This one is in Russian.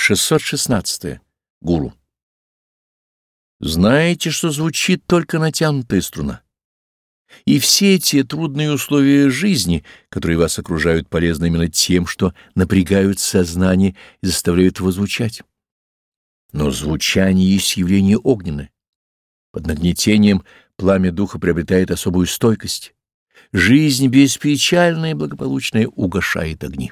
616. Гуру. Знаете, что звучит только натянутая струна. И все эти трудные условия жизни, которые вас окружают, полезны именно тем, что напрягают сознание и заставляют его звучать. Но звучание есть явление огненное. Под нагнетением пламя духа приобретает особую стойкость. Жизнь беспечальная и благополучная угошает огни.